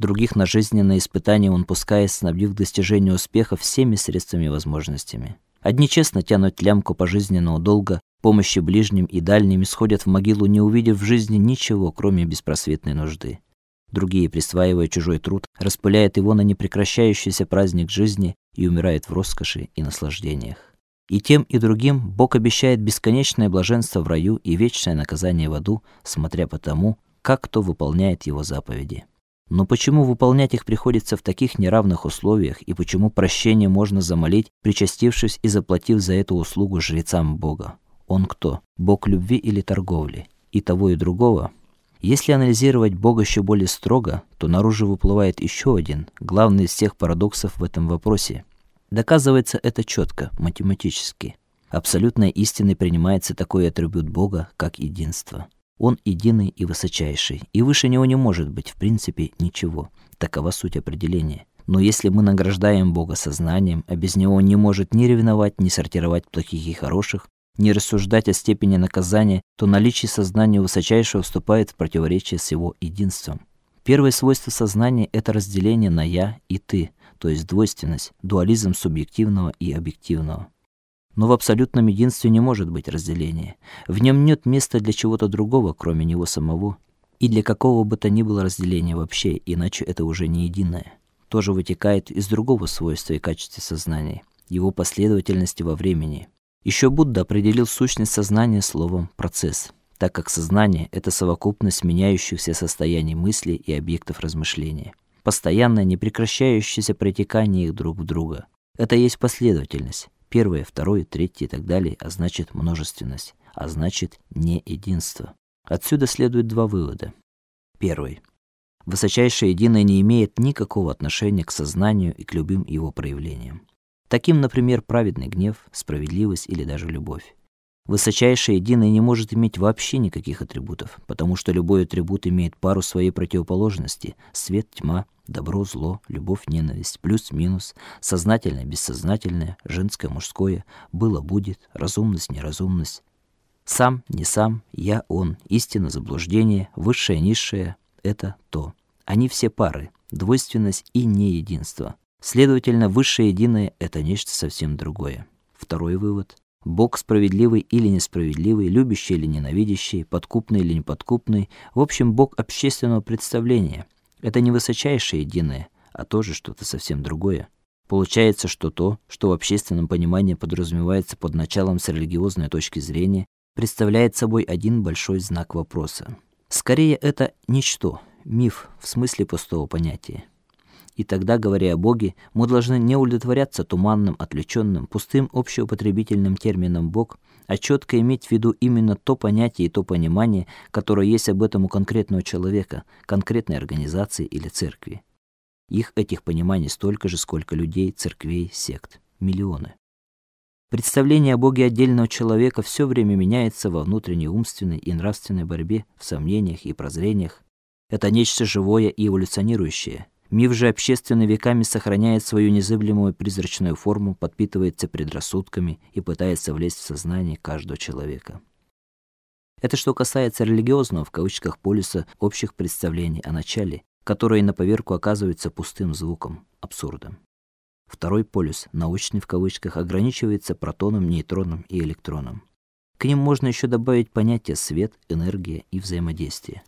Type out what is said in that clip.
других на жизненные испытания он пускает, снабдив к достижению успеха всеми средствами и возможностями. Одни честно тянут лямку пожизненного долга, помощи ближним и дальним, сходят в могилу, не увидев в жизни ничего, кроме беспросветной нужды. Другие, присваивая чужой труд, распыляют его на непрекращающийся праздник жизни и умирают в роскоши и наслаждениях. И тем, и другим Бог обещает бесконечное блаженство в раю и вечное наказание в аду, смотря по тому, как кто выполняет его заповеди. Но почему выполнять их приходится в таких неравных условиях и почему прощение можно замолить, причастившись и заплатив за эту услугу жрецам Бога? Он кто? Бог любви или торговли? И того и другого. Если анализировать Бога еще более строго, то наружу выплывает еще один, главный из всех парадоксов в этом вопросе. Доказывается это четко, математически. Абсолютной истиной принимается такой атрибут Бога, как единство. Он единый и высочайший, и выше него не может быть в принципе ничего. Такова суть определения. Но если мы награждаем Бога сознанием, а без него он не может ни ревновать, ни сортировать плохих и хороших, ни рассуждать о степени наказания, то наличие сознания высочайшего вступает в противоречие с его единством. Первое свойство сознания это разделение на я и ты, то есть двойственность, дуализм субъективного и объективного. Но в абсолютном единстве не может быть разделения. В нем нет места для чего-то другого, кроме него самого, и для какого бы то ни было разделения вообще, иначе это уже не единое. Тоже вытекает из другого свойства и качества сознания его последовательности во времени. Еще Будда определил сущность сознания словом процесс, так как сознание это совокупность меняющихся состояний мысли и объектов размышления, постоянное непрекращающееся протекание их друг в друга. Это есть последовательность первое, второе, третье и так далее, а значит множественность, а значит не единство. Отсюда следует два вывода. Первый. Высочайшее единое не имеет никакого отношения к сознанию и к любым его проявлениям. Таким, например, праведный гнев, справедливость или даже любовь. Высочайшее единое не может иметь вообще никаких атрибутов, потому что любой атрибут имеет пару своей противоположности: свет, тьма, добро, зло, любовь, ненависть, плюс-минус, сознательное, бессознательное, женское, мужское, было, будет, разумность, неразумность. Сам, не сам, я, он, истина, заблуждение, высшее, низшее это то. Они все пары, двойственность и неединство. Следовательно, высшее единое это нечто совсем другое. Второй вывод Бог справедливый или несправедливый, любящий или ненавидящий, подкупный или неподкупный, в общем, Бог общественного представления. Это не высочайшее единое, а тоже что-то совсем другое. Получается, что то, что в общественном понимании подразумевается под началом с религиозной точки зрения, представляет собой один большой знак вопроса. Скорее это ничто, миф в смысле пустого понятия. И тогда, говоря о Боге, мы должны не удовлетворяться туманным, отвлеченным, пустым общеупотребительным термином Бог, а четко иметь в виду именно то понятие и то понимание, которое есть об этом у конкретного человека, конкретной организации или церкви. Их этих пониманий столько же, сколько людей, церквей, сект, миллионы. Представление о Боге отдельного человека все время меняется во внутренней умственной и нравственной борьбе, в сомнениях и прозрениях. Это нечто живое и эволюционирующее. Миф же общественный веками сохраняет свою незыблемую призрачную форму, подпитывается предрассудками и пытается влезть в сознание каждого человека. Это что касается религиозного в кавычках полюса общих представлений о начале, которые на поверку оказываются пустым звуком, абсурдом. Второй полюс, научный в кавычках, ограничивается протоном, нейтроном и электроном. К ним можно еще добавить понятия свет, энергия и взаимодействие.